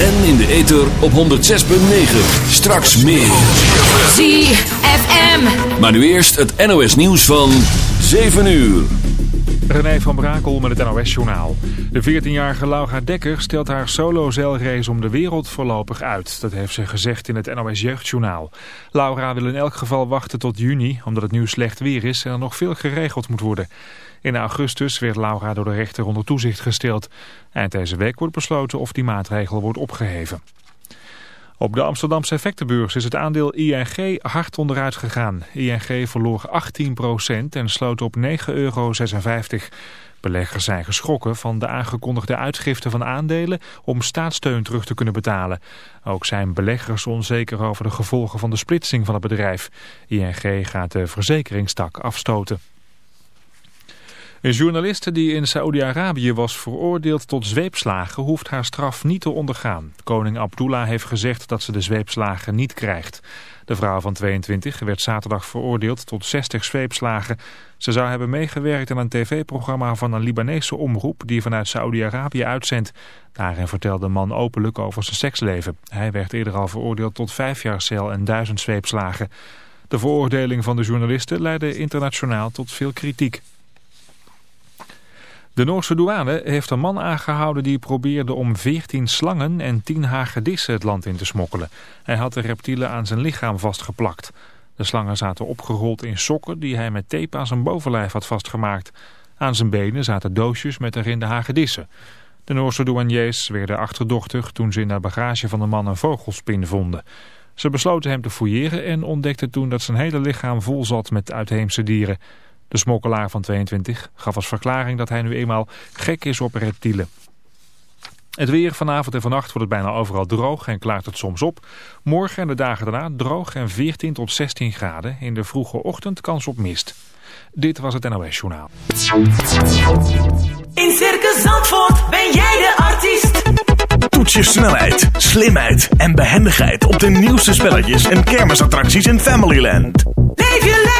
En in de ether op 106.9. Straks meer. ZFM. Maar nu eerst het NOS nieuws van 7 uur. René van Brakel met het NOS-journaal. De 14-jarige Laura Dekker stelt haar solo-zeilrace om de wereld voorlopig uit. Dat heeft ze gezegd in het NOS-jeugdjournaal. Laura wil in elk geval wachten tot juni, omdat het nu slecht weer is en er nog veel geregeld moet worden. In augustus werd Laura door de rechter onder toezicht gesteld. Eind deze week wordt besloten of die maatregel wordt opgeheven. Op de Amsterdamse effectenbeurs is het aandeel ING hard onderuit gegaan. ING verloor 18% en sloot op 9,56 euro. Beleggers zijn geschrokken van de aangekondigde uitgifte van aandelen om staatssteun terug te kunnen betalen. Ook zijn beleggers onzeker over de gevolgen van de splitsing van het bedrijf. ING gaat de verzekeringstak afstoten. Een journaliste die in Saoedi-Arabië was veroordeeld tot zweepslagen hoeft haar straf niet te ondergaan. Koning Abdullah heeft gezegd dat ze de zweepslagen niet krijgt. De vrouw van 22 werd zaterdag veroordeeld tot 60 zweepslagen. Ze zou hebben meegewerkt aan een tv-programma van een Libanese omroep die vanuit Saoedi-Arabië uitzendt. Daarin vertelde de man openlijk over zijn seksleven. Hij werd eerder al veroordeeld tot vijf jaar cel en duizend zweepslagen. De veroordeling van de journalisten leidde internationaal tot veel kritiek. De Noorse douane heeft een man aangehouden die probeerde om 14 slangen en 10 hagedissen het land in te smokkelen. Hij had de reptielen aan zijn lichaam vastgeplakt. De slangen zaten opgerold in sokken die hij met tape aan zijn bovenlijf had vastgemaakt. Aan zijn benen zaten doosjes met erin de hagedissen. De Noorse douaniers werden achterdochtig toen ze in de bagage van de man een vogelspin vonden. Ze besloten hem te fouilleren en ontdekten toen dat zijn hele lichaam vol zat met uitheemse dieren. De smokkelaar van 22 gaf als verklaring dat hij nu eenmaal gek is op reptielen. Het weer vanavond en vannacht wordt het bijna overal droog en klaart het soms op. Morgen en de dagen daarna droog en 14 tot 16 graden. In de vroege ochtend kans op mist. Dit was het NOS Journaal. In Circus Zandvoort ben jij de artiest. Toets je snelheid, slimheid en behendigheid op de nieuwste spelletjes en kermisattracties in Familyland. Leef je lekker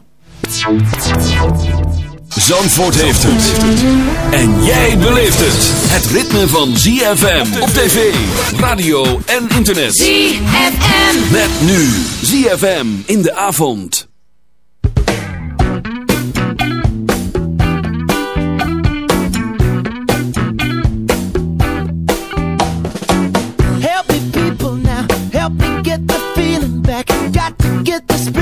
Zandvoort heeft het. En jij beleeft het. Het ritme van ZFM op tv, radio en internet. ZFM. Met nu ZFM in de avond. Help me, people, now. Help me get the feeling back. Got to get the spirit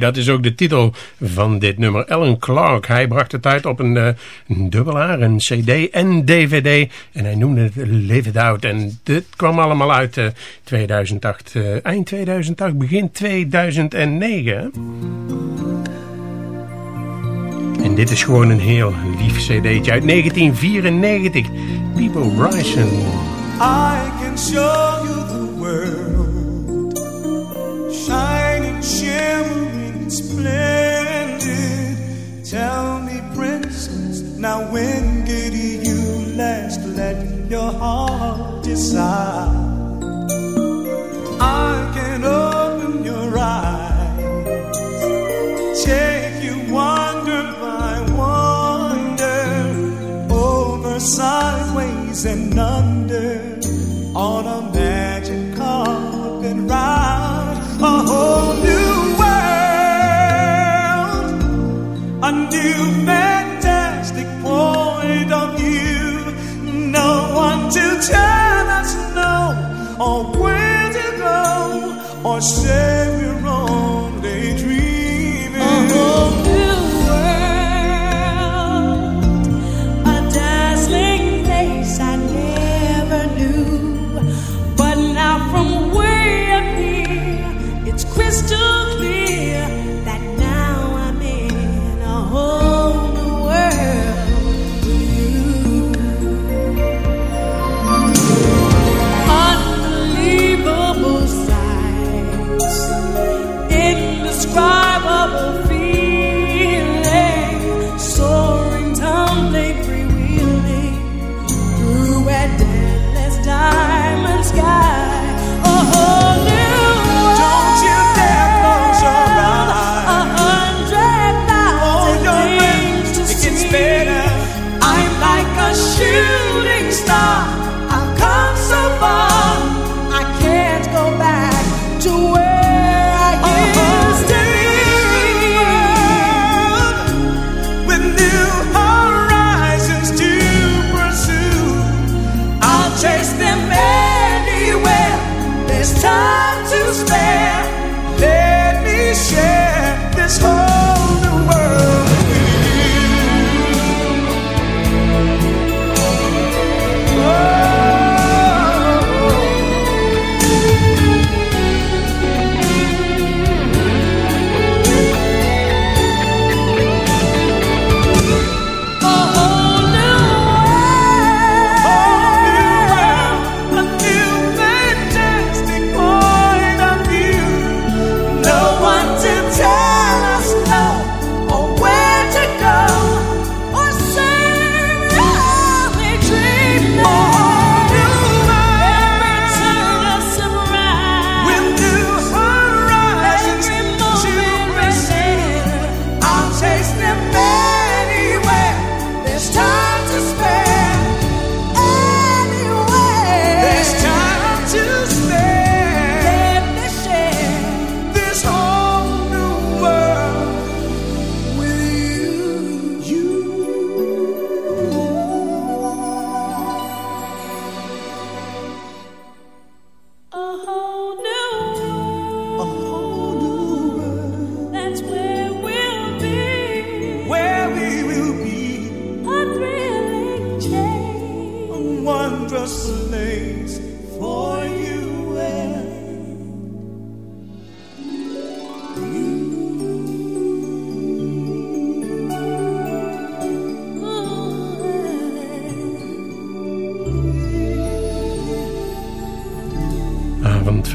dat is ook de titel van dit nummer. Alan Clark, hij bracht het uit op een, uh, een dubbelaar, een cd en dvd. En hij noemde het Live It Out. En dit kwam allemaal uit uh, 2008, uh, eind 2008, begin 2009. En dit is gewoon een heel lief cd'tje uit 1994. People Bryson. I can show you the world. Shimmering, splendid. Tell me, princess, now when did you last let your heart decide? I can open your eyes. Take you wonder by wonder over sideways and under on a magic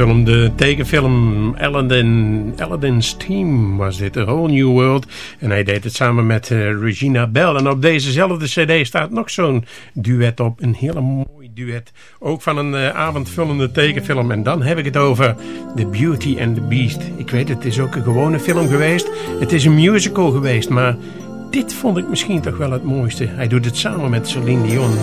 Avondfilm, de tekenfilm Aladdin, Aladdin's Team was dit, A Whole New World. En hij deed het samen met eh, Regina Bell. En op dezezelfde cd staat nog zo'n duet op, een hele mooi duet. Ook van een eh, avondvullende tekenfilm. En dan heb ik het over The Beauty and the Beast. Ik weet, het is ook een gewone film geweest. Het is een musical geweest, maar dit vond ik misschien toch wel het mooiste. Hij doet het samen met Celine Dion.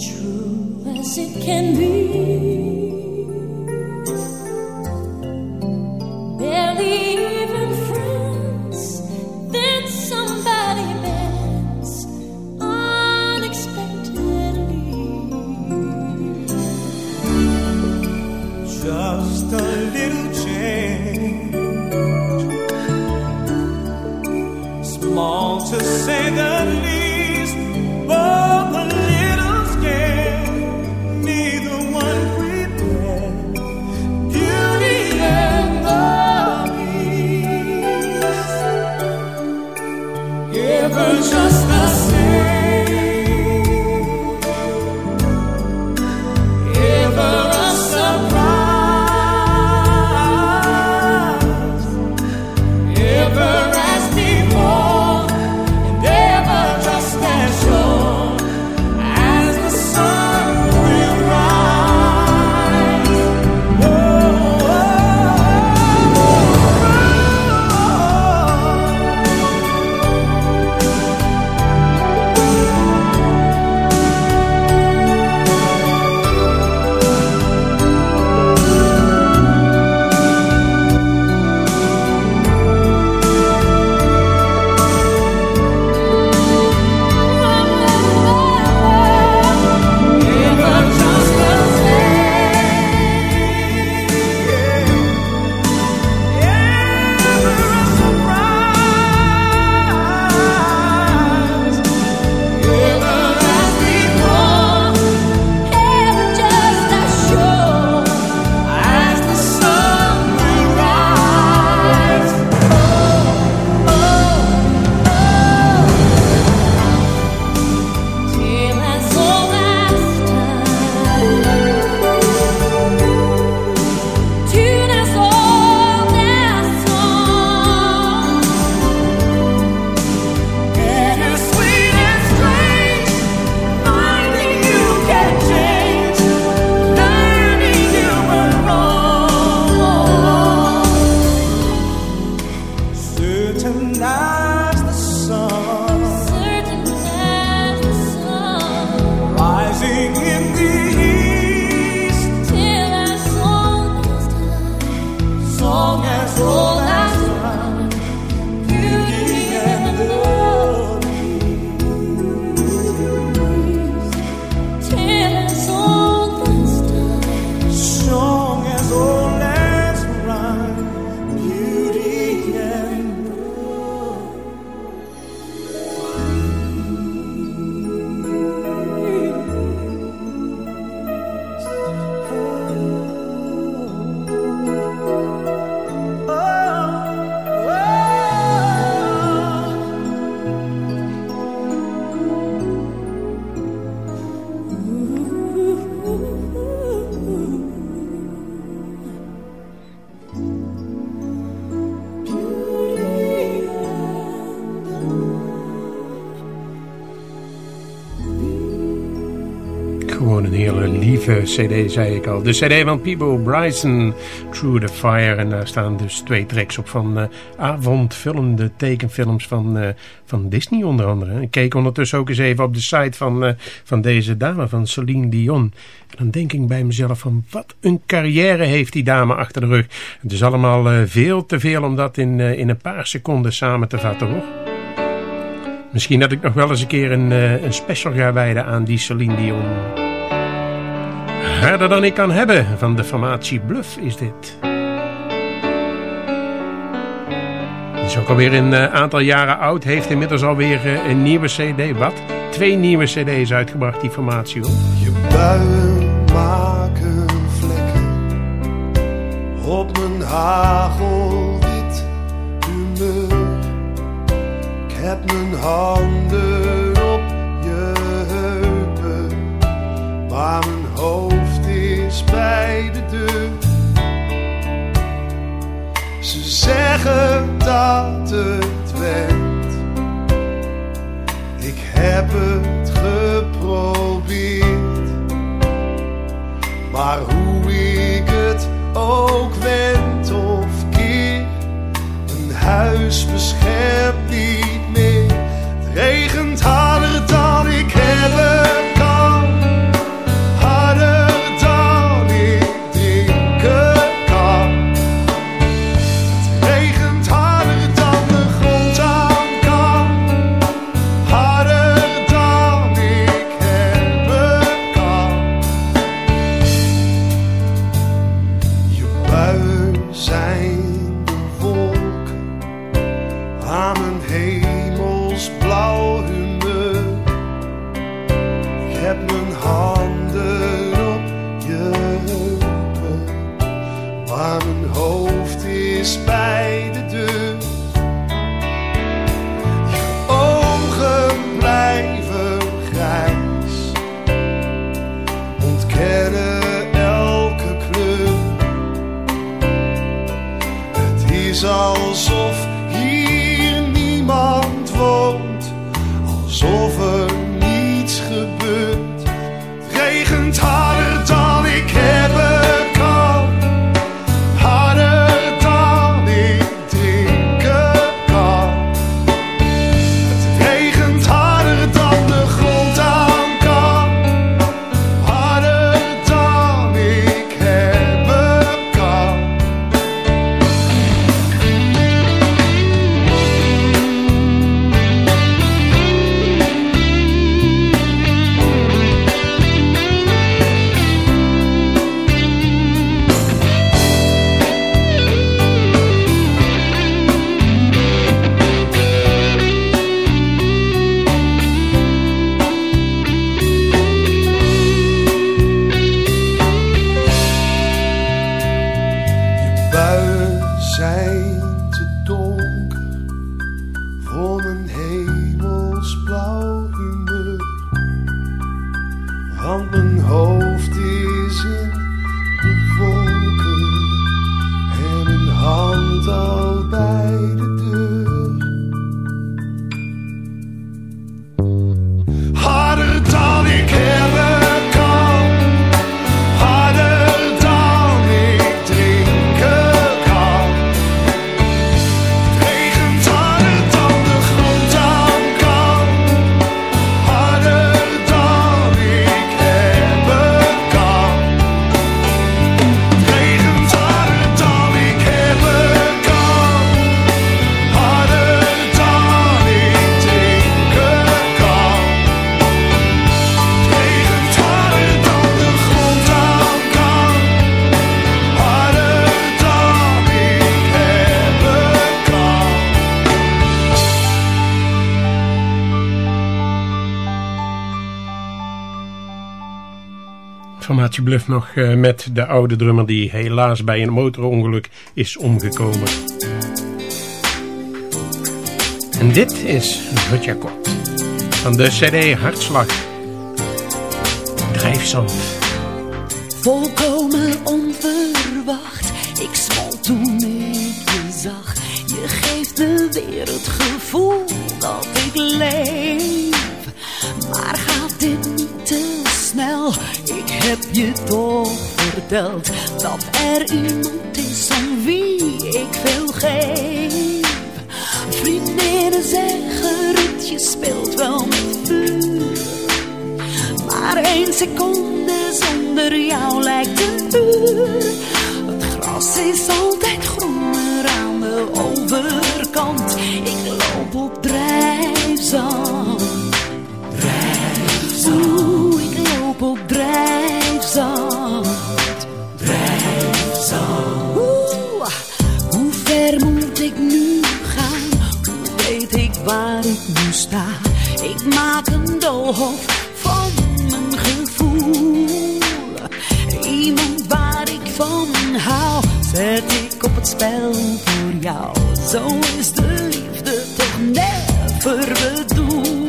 True as it can be. Cd, zei ik al. De cd van Peebo Bryson, Through the Fire. En daar staan dus twee tracks op van uh, avondfilmde tekenfilms van, uh, van Disney onder andere. Ik keek ondertussen ook eens even op de site van, uh, van deze dame, van Celine Dion. En dan denk ik bij mezelf van wat een carrière heeft die dame achter de rug. Het is allemaal veel te veel om dat in, in een paar seconden samen te vatten hoor. Misschien dat ik nog wel eens een keer een, een special ga wijden aan die Celine Dion. Harder dan ik kan hebben van de formatie Bluff is dit. Is ook alweer een uh, aantal jaren oud. Heeft inmiddels alweer uh, een nieuwe cd. Wat? Twee nieuwe cd's uitgebracht, die formatie. Hoor. Je buien maken vlekken op mijn hagelwit humeur. Ik heb mijn handen op je heupen, maar mijn hoofd bij de deur. Ze zeggen dat het werkt. Ik heb het geprobeerd. Maar hoe ik het ook wend of keer, een huis beschermt niet meer. Het regent harder dan ik hebben Formatie Bluff nog eh, met de oude drummer die helaas bij een motorongeluk is omgekomen. En dit is Rutja Kort van de CD Hartslag. Drijfzand. Volkomen onverwacht, ik smolt toen ik je zag. Je geeft weer het gevoel dat ik leef. Maar Ik heb je toch verteld dat er iemand is aan wie ik veel geef. Vriendinnen zeggen het, je speelt wel met vuur. Maar één seconde zonder jou lijkt een uur. Het gras is altijd groener aan de overkant. Ik loop op drijfzand. Drijfzand. Op drijfzand. Drijfzand. Oeh, hoe ver moet ik nu gaan? Hoe weet ik waar ik nu sta? Ik maak een doolhof van mijn gevoel. Iemand waar ik van hou, zet ik op het spel voor jou. Zo is de liefde toch never bedoeld.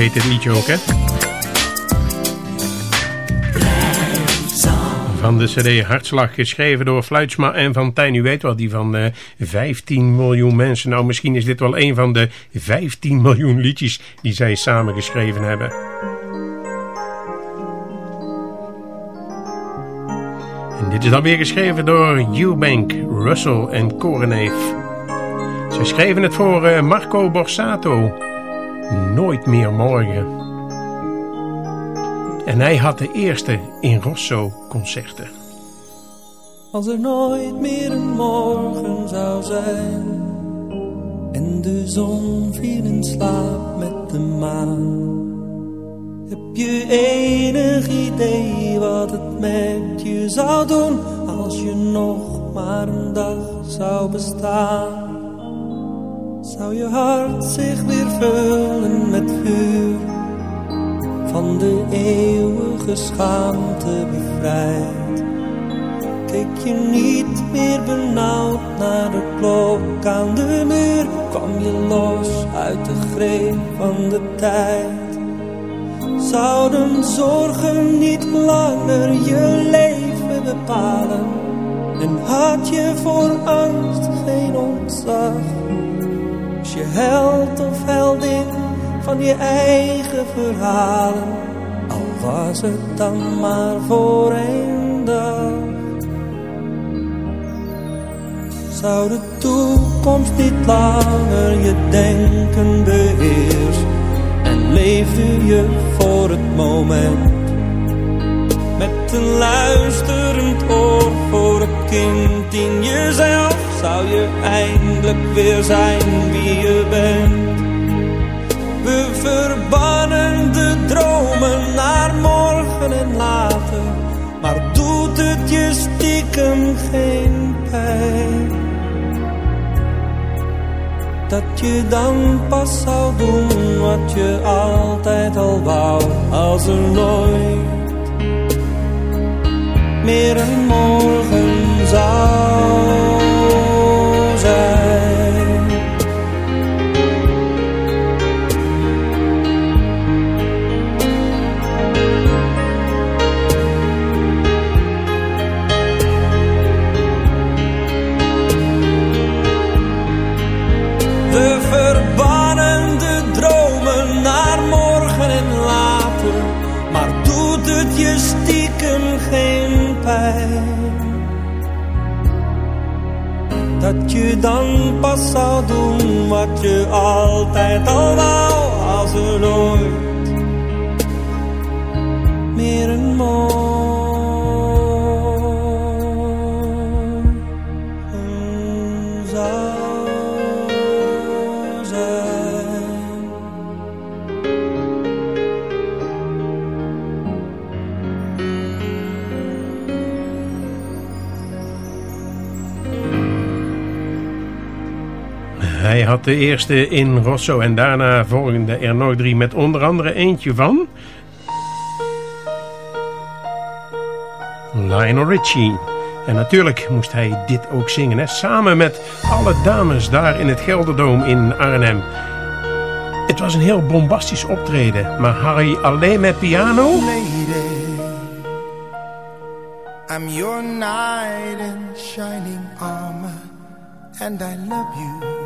Heet het liedje ook, hè? Van de CD Hartslag, geschreven door Fluitsma en Van Tijn. U weet wel, die van eh 15 miljoen mensen. Nou, misschien is dit wel een van de 15 miljoen liedjes die zij samen geschreven hebben. En dit is dan weer geschreven door Eubank, Russell en Koreneef. Ze schreven het voor eh, Marco Borsato. Nooit meer morgen. En hij had de eerste in Rosso concerten. Als er nooit meer een morgen zou zijn En de zon viel in slaap met de maan Heb je enig idee wat het met je zou doen Als je nog maar een dag zou bestaan Zou je hart zich weer vullen met vuur Van de eeuwige schaamte bevrijd? Keek je niet meer benauwd naar de klok aan de muur? Kwam je los uit de greep van de tijd? Zouden zorgen niet langer je leven bepalen? En had je voor angst geen ontzag Was je held of heldin van je eigen verhalen Al was het dan maar voor één dag. Zou de toekomst niet langer je denken beheersen En leefde je voor het moment? Met een luisterend oor voor het kind in jezelf Zou je eindelijk weer zijn wie je bent. We verbannen de dromen naar morgen en later Maar doet het je stiekem geen pijn? Dat je dan pas zou doen wat je altijd al wou Als er nooit meer een morgen zou Dan pas zou doen wat je altijd al wou Als er nooit Hij had de eerste in Rosso en daarna volgende er nog drie met onder andere eentje van... Lionel Richie. En natuurlijk moest hij dit ook zingen, hè? samen met alle dames daar in het Gelderdoom in Arnhem. Het was een heel bombastisch optreden, maar Harry alleen met piano... Lady, I'm your knight in shining armor, and I love you.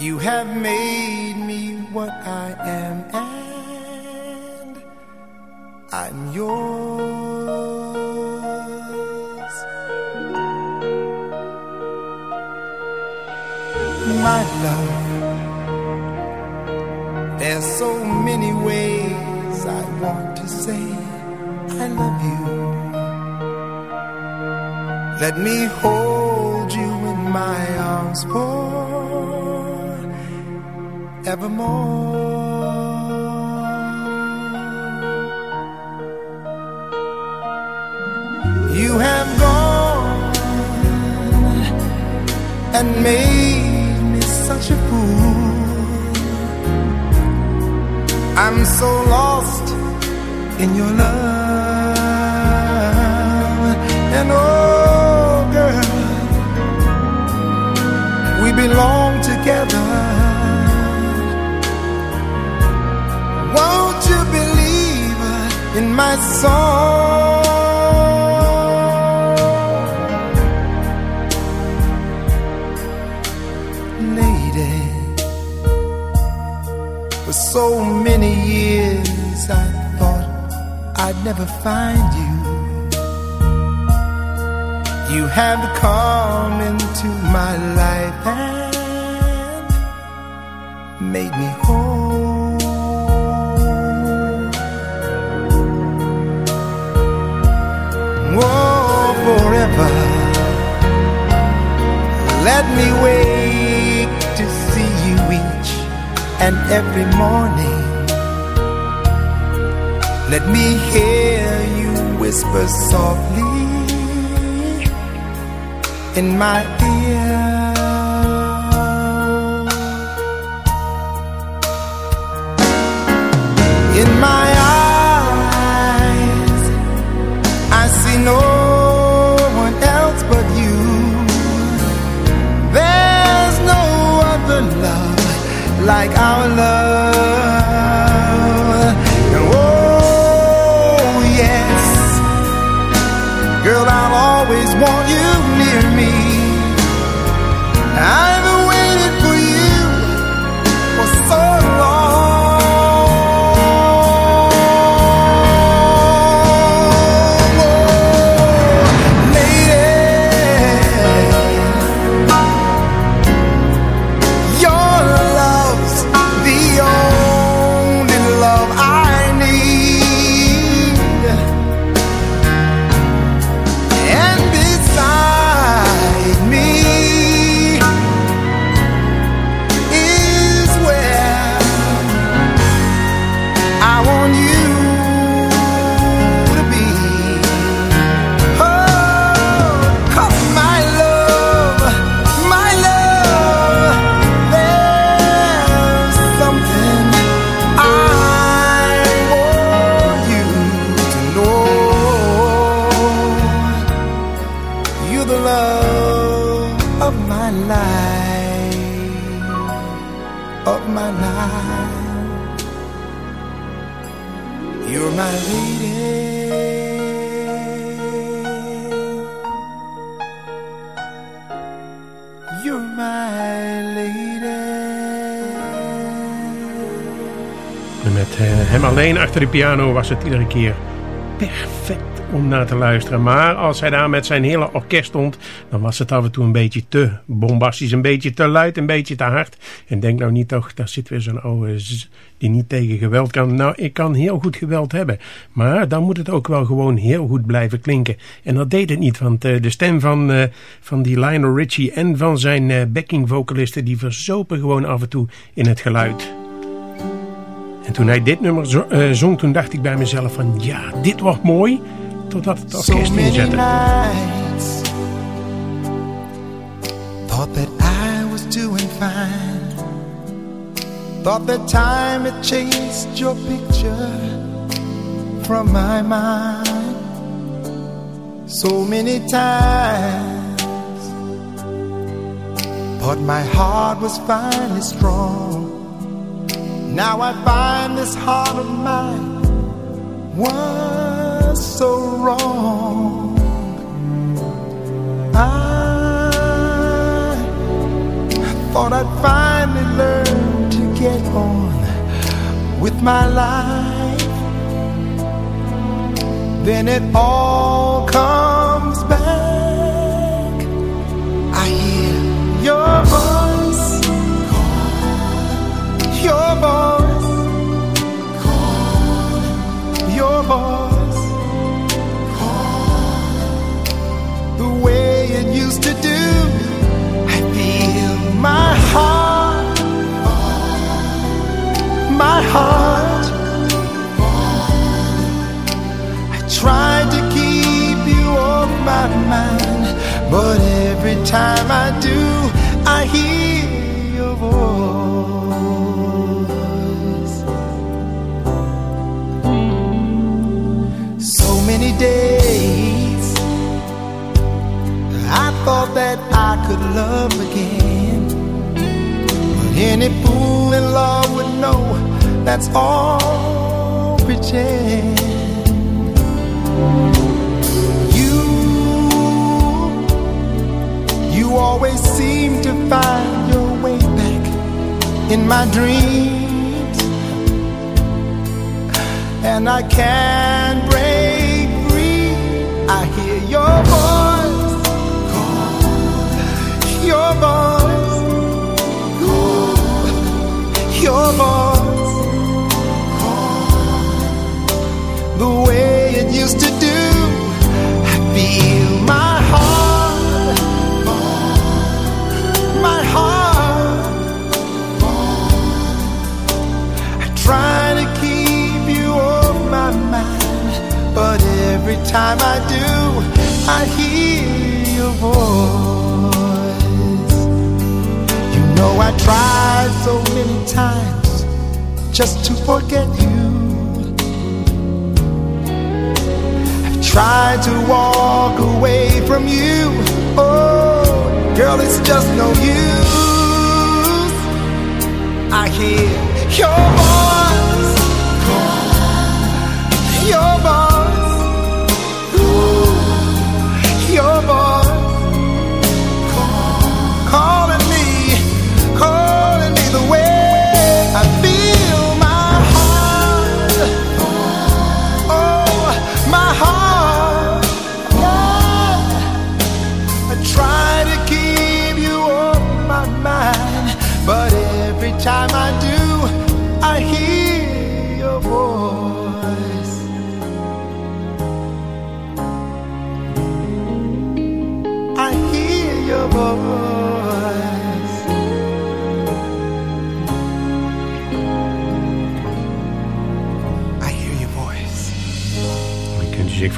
You have made me what I am, and I'm yours. My love, there's so many ways I want to say I love you. Let me hold you in my arms forevermore. You have gone and made me such a fool. I'm so lost in your love. And oh, girl, we belong together. my soul. Lady, for so many years I thought I'd never find you. You have come into my life and made me whole. Let me wake to see you each and every morning. Let me hear you whisper softly in my ear. Like our love. Achter de piano was het iedere keer perfect om naar te luisteren. Maar als hij daar met zijn hele orkest stond, dan was het af en toe een beetje te bombastisch, een beetje te luid, een beetje te hard. En denk nou niet toch, daar zit weer zo'n oude die niet tegen geweld kan. Nou, ik kan heel goed geweld hebben, maar dan moet het ook wel gewoon heel goed blijven klinken. En dat deed het niet, want eh, de stem van, eh, van die Lionel Richie en van zijn eh, backing vocalisten, die verzopen gewoon af en toe in het geluid. En toen hij dit nummer zo- eh, zong, toen dacht ik bij mezelf van ja, dit wordt mooi. Totdat het orkest inzette. thought that I was doing fine. Thought that time had chased your picture from my mind. So many times thought my heart was finally strong. Now I find this heart of mine was so wrong. I thought I'd finally learn to get on with my life. Then it all comes my mind, but every time I do, I hear your voice. So many days I thought that I could love again. But any fool in love would know that's all pretend. Always seem to find your way back in my dreams. And I can't break free. I hear your voice, your voice, your voice the way it used to do. I feel every time I do, I hear your voice. You know I tried so many times just to forget you. I've tried to walk away from you. Oh, girl, it's just no use. I hear your voice, your voice,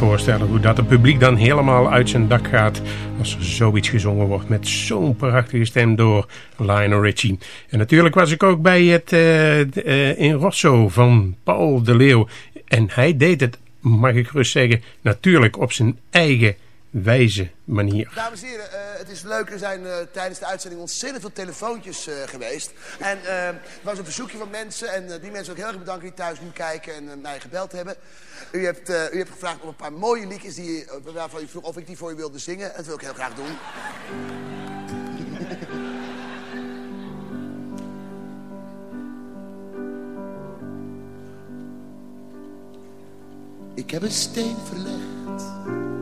voorstellen hoe dat het publiek dan helemaal uit zijn dak gaat als er zoiets gezongen wordt met zo'n prachtige stem door Lionel Richie. En natuurlijk was ik ook bij het eh, in Rosso van Paul de Leeuw. En hij deed het, mag ik gerust zeggen, natuurlijk op zijn eigen wijze manier. Dames en heren, eh, het is leuk. Er zijn eh, tijdens de uitzending ontzettend veel telefoontjes eh, geweest. En er was een verzoekje van mensen. En die mensen ook heel erg bedanken die thuis nu kijken en mij gebeld hebben. U hebt, u hebt gevraagd om een paar mooie liedjes die, waarvan u vroeg of ik die voor u wilde zingen. En dat wil ik heel graag doen. Ik heb een steen verlegd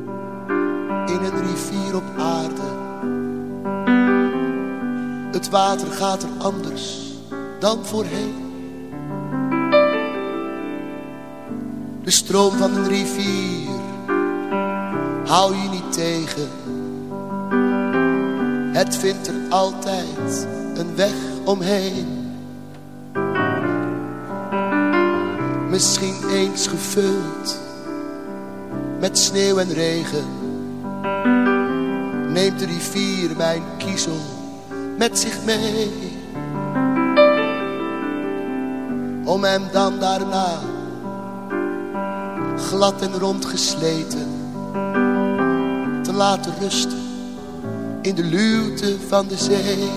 in een rivier op aarde. Het water gaat er anders dan voorheen. De stroom van een rivier hou je niet tegen. Het vindt er altijd een weg omheen. Misschien eens gevuld met sneeuw en regen. Neemt de rivier mijn kiezel met zich mee. Om hem dan daarna glad en rond gesleten te laten rusten in de luwte van de zee.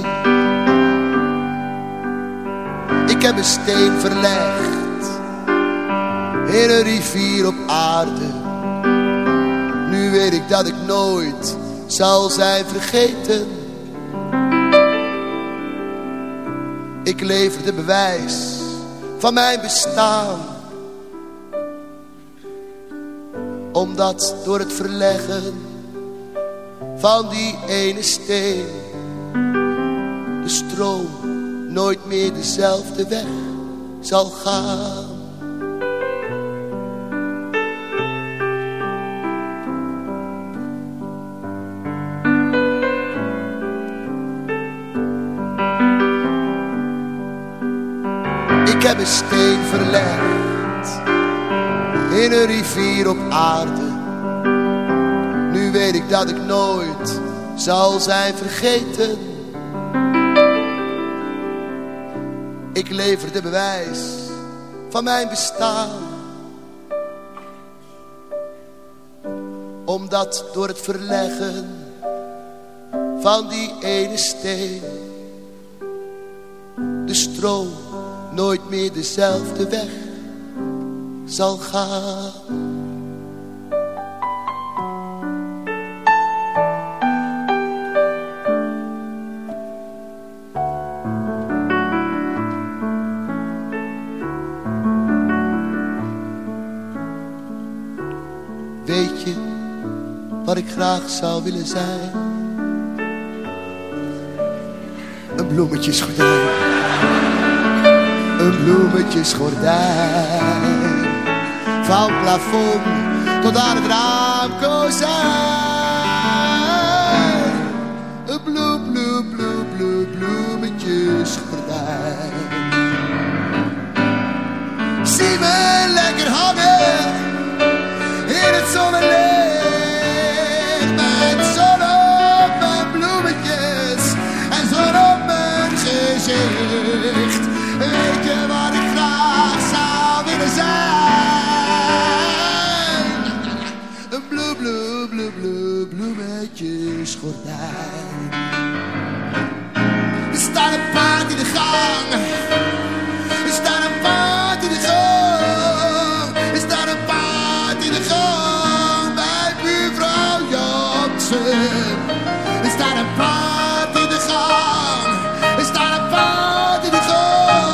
Ik heb een steen verlegd in een rivier op aarde. Nu weet ik dat ik nooit zal zijn vergeten. Ik lever de bewijs van mijn bestaan. Omdat door het verleggen van die ene steen de stroom nooit meer dezelfde weg zal gaan. Een steen verlegd in een rivier op aarde. Nu weet ik dat ik nooit zal zijn vergeten. Ik lever de bewijs van mijn bestaan. Omdat door het verleggen van die ene steen de stroom nooit meer dezelfde weg zal gaan. Weet je wat ik graag zou willen zijn? Een bloemetjesgordijn een bloemetjesgordijn. Van plafond tot aan het raamkozijn. Een bloem, bloem, bloem, bloem, bloemetjesgordijn. Zie me lekker hangen in het zonnelicht. Bloemetjesgordijn. Er staat een paard in de gang. Er staat een paard in de gang. Er staat een paard in de gang bij buurvrouw Jansen. Er staat een paard in de gang. Er staat een paard in de gang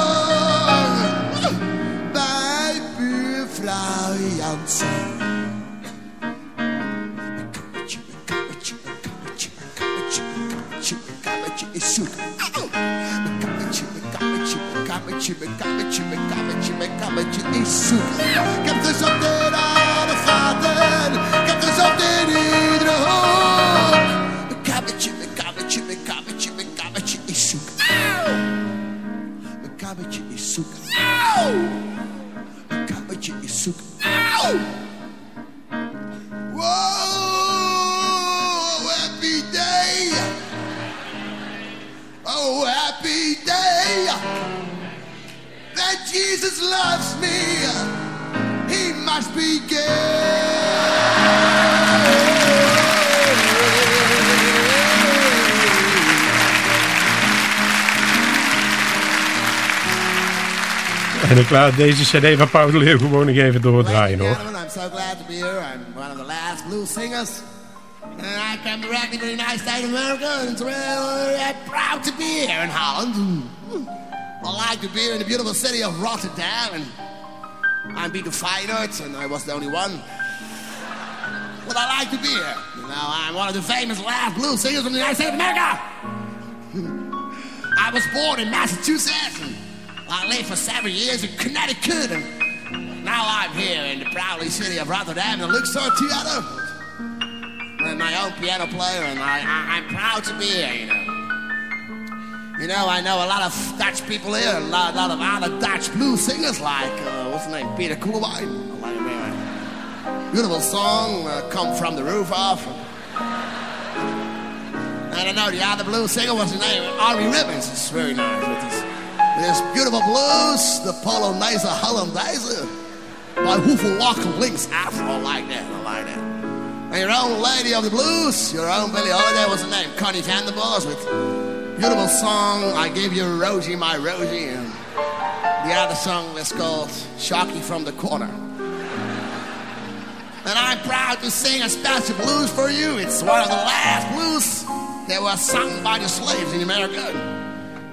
bij buurvrouw Jansen. became, became, became, became, Jesus. Give this up there. En ik laat deze cd van Paul de Leeuw gewoon nog even doordraaien hoor. I'm so glad to be here. I'm one of the last blues singers. And I come directly from the United States of America, and it's really proud to be here in Holland. I like to be here in the beautiful city of Rotterdam, and I'm Peter Feyenoord, and I was the only one. But I like to be here. You know, I'm one of the famous last blues singers from the United States of America. I was born in Massachusetts, I lived for seven years in Connecticut, and now I'm here in the proudly city of Rotterdam, the Luxor Theater. And my own piano player, and I, I, I'm proud to be here, you know. You know, I know a lot of Dutch people here, a lot, lot of other Dutch blues singers, like, uh, what's his name, Peter Koelewijn. Beautiful song, uh, Come From the Roof Off. I don't know, the other blues singer, what's his name? Army Ribbons. It's very nice with this, beautiful blues, the Polonaise Hollandaise by Walker Links Afro. Like that, I like that. And your own lady of the blues, your own Billie Holiday, was the name? Connie Vanderboss with beautiful song, I Gave You Rosie, My Rosie. And the other song was called Shocky from the Corner. And I'm proud to sing a special blues for you. It's one of the last blues that was sung by the slaves in America.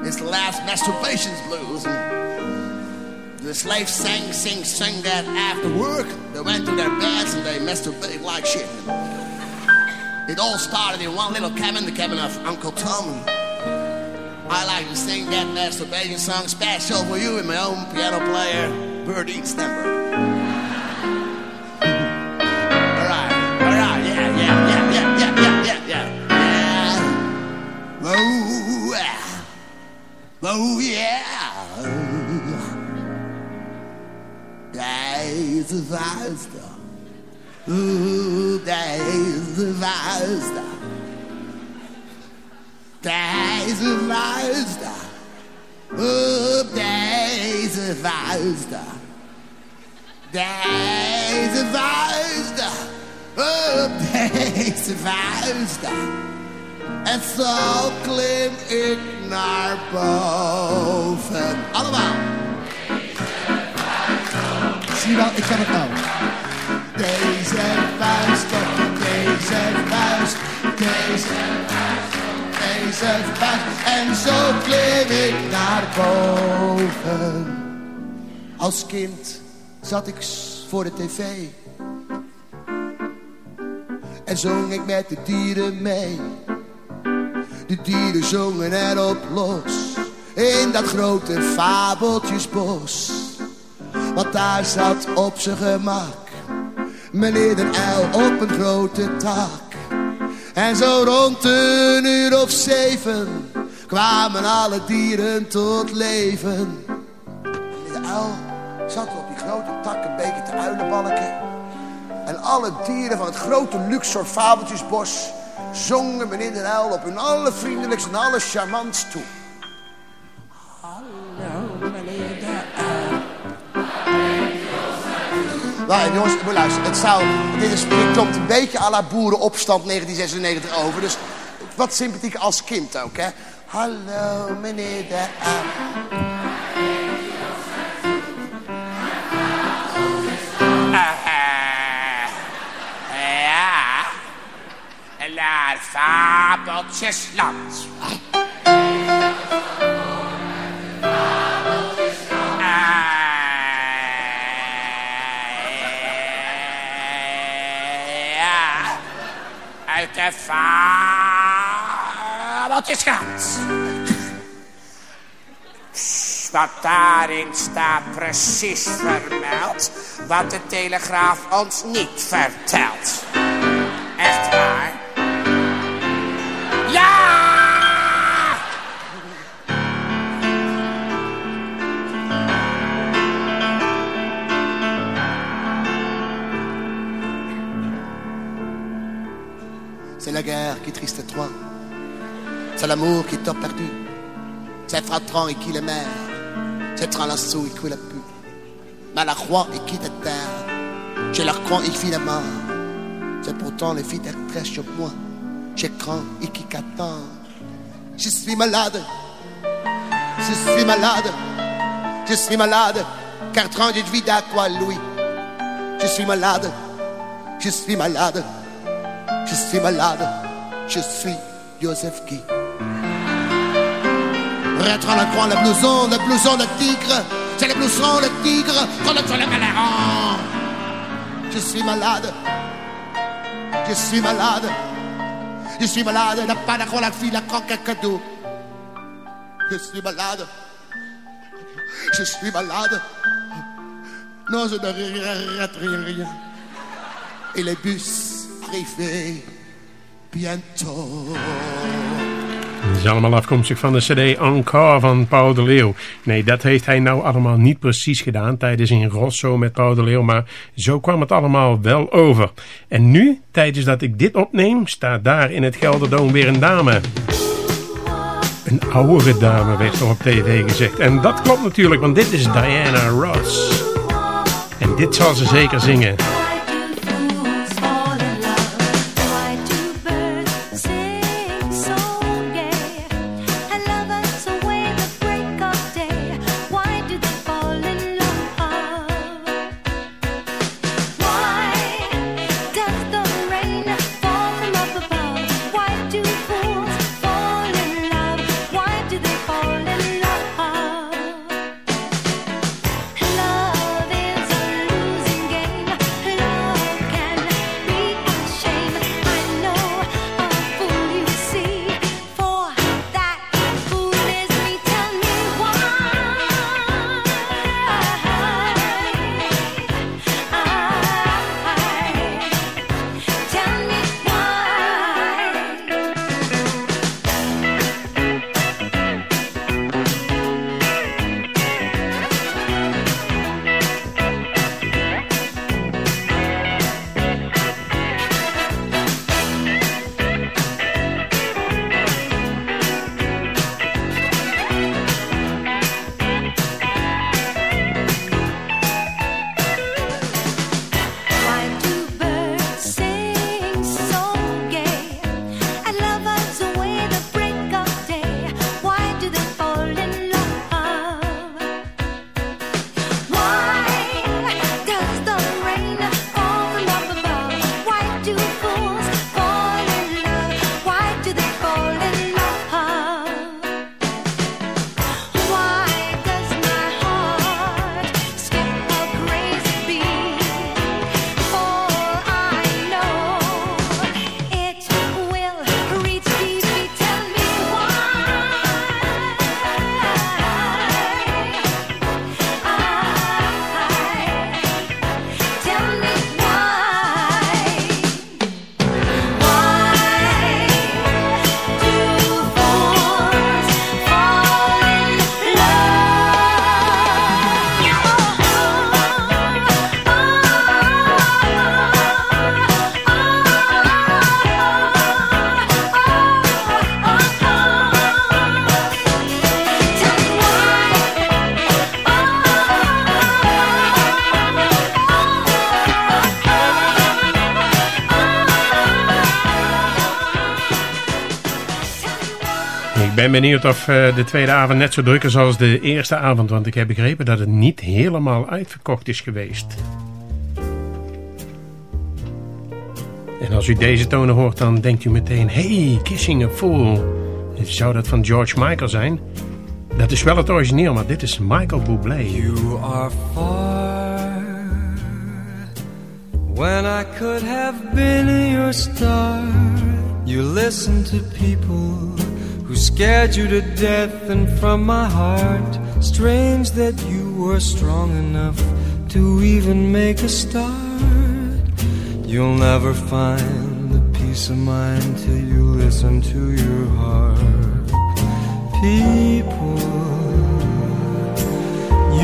The last masturbations blues. And the slaves sang, sing, sang that after work. They went to their beds and they masturbated like shit. It all started in one little cabin, the cabin of Uncle Tom. I like to sing that masturbation song special for you and my own piano player, Birdie Stember. Alright, alright, yeah, yeah, yeah, yeah, yeah, yeah, yeah, yeah. yeah. Oh, yeah. days of firestar. Ooh, that is the firestar. That is the firestar. Ooh, that is the firestar. That is the firestar. Ooh. En zo klim ik naar boven. Allemaal. Zie je wel, ik kan het nou. Deze vuist op deze vuist, deze vuist, deze vuist. En zo klim ik naar boven. Als kind zat ik voor de tv. En zong ik met de dieren mee. De dieren zongen erop los. in dat grote fabeltjesbos. Want daar zat op zijn gemak meneer den uil op een grote tak. En zo rond een uur of zeven kwamen alle dieren tot leven. De uil zat op die grote tak een beetje te uilenbalken. En alle dieren van het grote Luxor fabeltjesbos zongen meneer de uil op hun allervriendelijkst en allercharmantst toe. Hallo meneer de uil. Nou, jongens, moet luisteren. Het zou, dit, is, dit klopt een beetje à la boerenopstand 1996 over. Dus wat sympathiek als kind ook, hè. Hallo, meneer de. Naar Fabeltjesland. Ja, uit de Fabeltjesland. Wat daarin staat precies vermeld wat de Telegraaf ons niet vertelt. Echt waar? La guerre qui triste toi. C'est l'amour qui t'a perdu. C'est Fratran et qui le mère. C'est Tranlassou et qui la pu. Malacroix et qui te terre. Je la crois et qui la mort. C'est pourtant les filles très sur moi. Je crains et qui qu'attend. Je suis malade. Je suis malade. Je suis malade. Car 30 de vie à quoi, Louis? Je suis malade. Je suis malade. Je suis malade, je suis Joseph Guy. Rentre à la croix, le blouson, le blouson de tigre. C'est le blouson, le tigre, qu'on le le. Je suis malade, je suis malade, je suis malade, la pas la la fille, la coque, cadeau. Je suis malade, je suis malade. Non, je ne regrette rien. Et les bus arrivés bientôt. Het is allemaal afkomstig van de cd Encore van Paul de Leeuw. Nee, dat heeft hij nou allemaal niet precies gedaan tijdens in Rosso met Paul de Leeuw, maar zo kwam het allemaal wel over. En nu, tijdens dat ik dit opneem, staat daar in het Gelderdoom weer een dame. Een oudere dame werd er op tv gezegd. En dat klopt natuurlijk, want dit is Diana Ross. En dit zal ze zeker zingen. Ik ben benieuwd of uh, de tweede avond net zo druk is als de eerste avond. Want ik heb begrepen dat het niet helemaal uitverkocht is geweest. En als u deze tonen hoort, dan denkt u meteen... Hey, Kissing a Fool. Zou dat van George Michael zijn? Dat is wel het origineel, maar dit is Michael Bublé. You are far When I could have been your star You listen to people who scared you to death And from my heart Strange that you were strong enough To even make a start. You'll never find the peace of mind Till you listen to your heart. People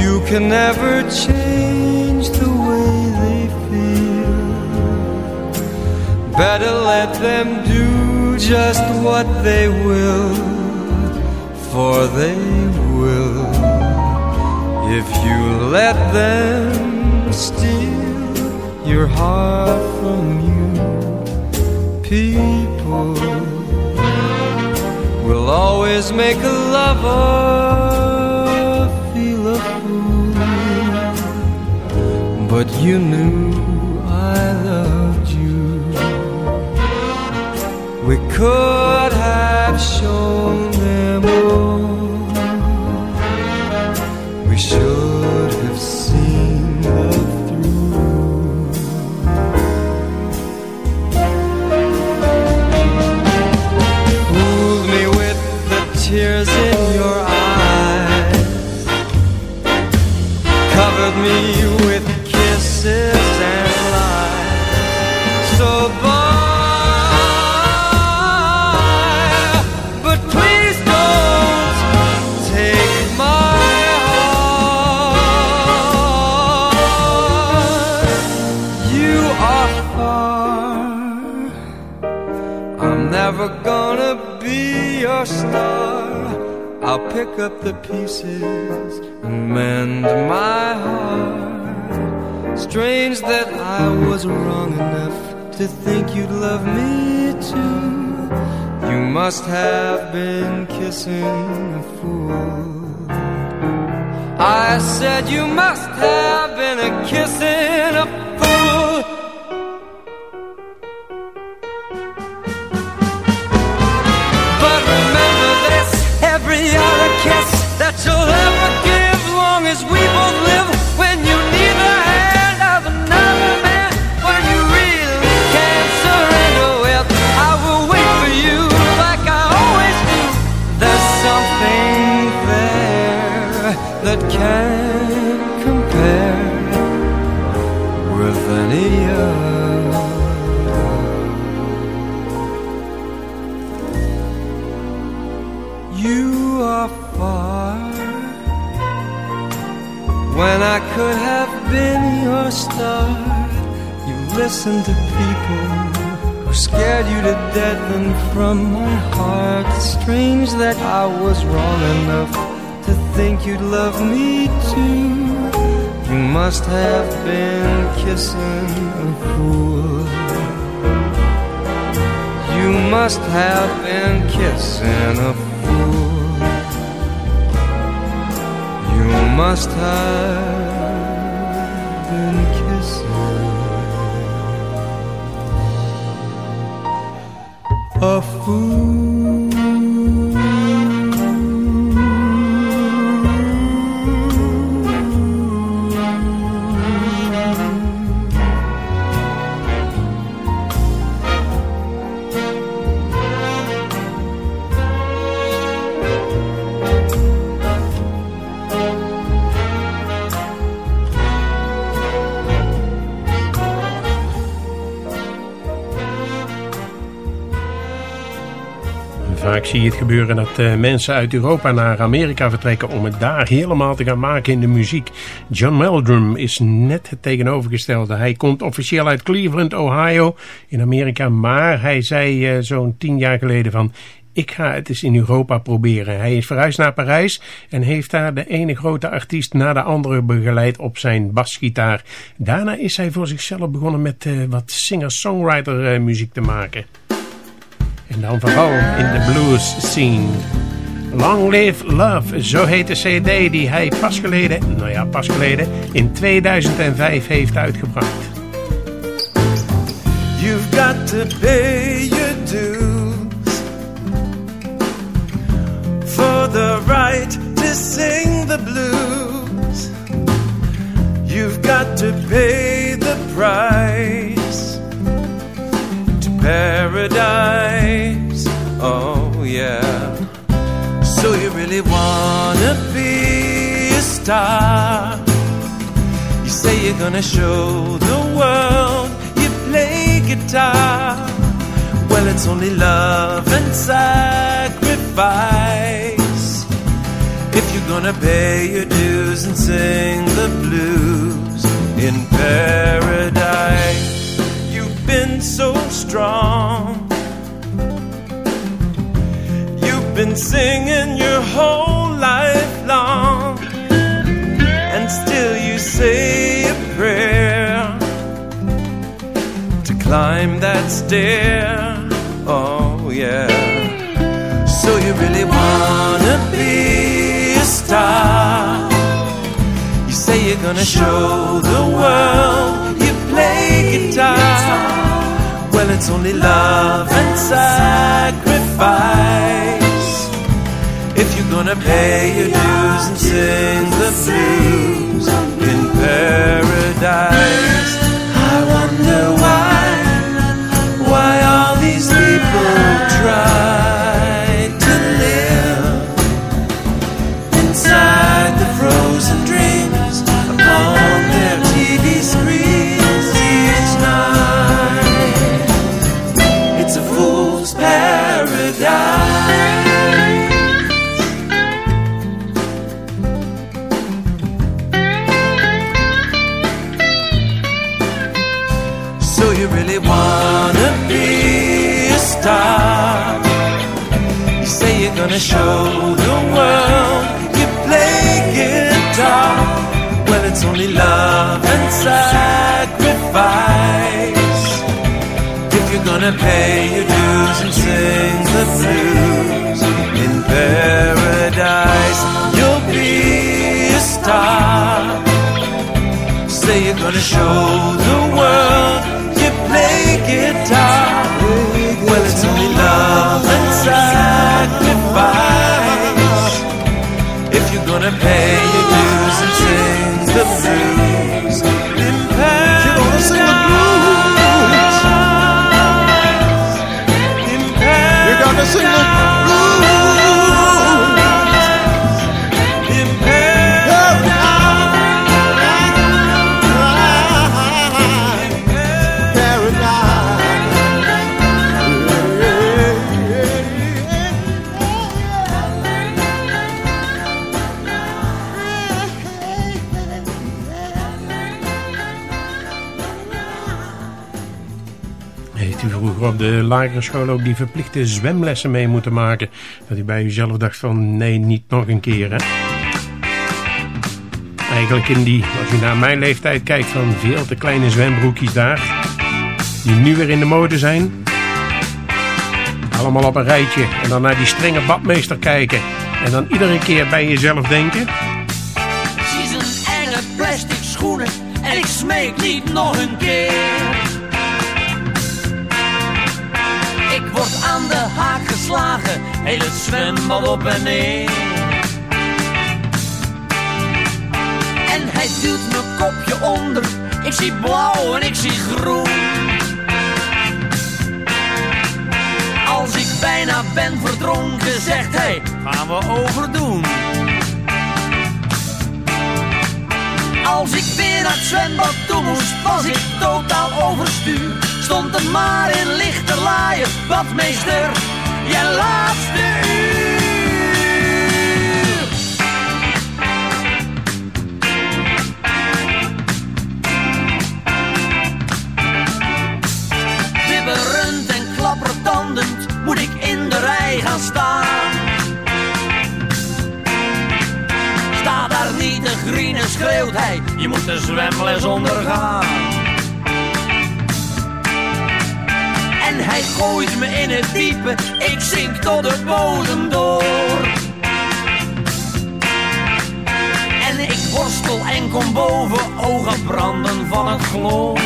You can never change the way they feel. Better let them do just what they will For they will. If you let them steal your heart from you People will always make a lover feel a fool. But you knew I loved We could have shown them all was wrong enough to think you'd love me too. You must have been kissing a fool. You must have been kissing a fool. You must have been kissing a fool. Vaak zie het gebeuren dat uh, mensen uit Europa naar Amerika vertrekken om het daar helemaal te gaan maken in de muziek. John Meldrum is net het tegenovergestelde. Hij komt officieel uit Cleveland, Ohio in Amerika, maar hij zei uh, zo'n tien jaar geleden van ik ga het eens in Europa proberen. Hij is verhuisd naar Parijs en heeft daar de ene grote artiest na de andere begeleid op zijn basgitaar. Daarna is hij voor zichzelf begonnen met uh, wat singer-songwriter muziek te maken. En dan vooral in de blues scene. Long Live Love, zo heet de cd die hij pas geleden, nou ja pas geleden, in 2005 heeft uitgebracht. You've got to pay your dues for the right to sing the blues. You've got to pay the price paradise. Oh, yeah. So you really wanna be a star? You say you're gonna show the world you play guitar. Well, it's only love and sacrifice. If you're gonna pay your dues and sing the blues in paradise, been so strong. You've been singing your whole life long, and still you say a prayer to climb that stair. Oh, yeah. So you really wanna be a star? You say you're gonna show the world play guitar. Well, it's only love and sacrifice. If you're gonna pay your dues and sing the blues in paradise, I wonder why, why all these people try gonna show the world you play guitar. Well, it's only love and sacrifice. If you're gonna pay your dues and sing the blues in paradise, you'll be a star. Say you're gonna show the world you play guitar. Pay your dues de lagere school ook die verplichte zwemlessen mee moeten maken? Dat u bij uzelf dacht van nee, niet nog een keer hè? Eigenlijk in die, als u naar mijn leeftijd kijkt, van veel te kleine zwembroekjes daar. Die nu weer in de mode zijn. Allemaal op een rijtje. En dan naar die strenge badmeester kijken. En dan iedere keer bij jezelf denken. Zie zijn enge plastic schoenen en ik smeek niet nog een keer. Geslagen, heel zwembad op en neer. En hij duwt mijn kopje onder, ik zie blauw en ik zie groen. Als ik bijna ben verdronken, zegt hij, gaan we overdoen. Als ik weer naar het zwembad toe moest, was ik totaal overstuur. Stond er maar in lichte laaien, badmeester, je laatste uur. Bibberend en klappertandend moet ik in de rij gaan staan. Sta daar niet te grienen, schreeuwt hij, je moet de zwemles ondergaan. hij gooit me in het diepe, ik zink tot de bodem door. En ik worstel en kom boven, ogen branden van het gloor.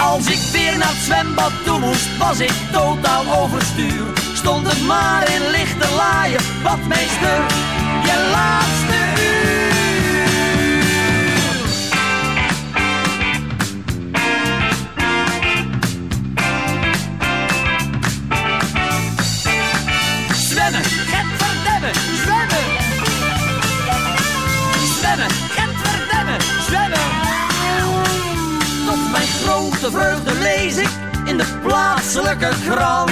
Als ik weer naar het zwembad toe moest, was ik totaal overstuur. Stond het maar in lichte laaien, badmeester, je laatste vreugde lees ik in de plaatselijke krant.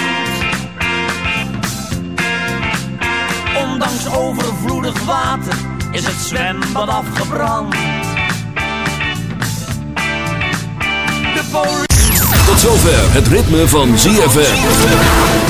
Ondanks overvloedig water is het zwembad afgebrand. De. Tot zover het ritme van ZFM.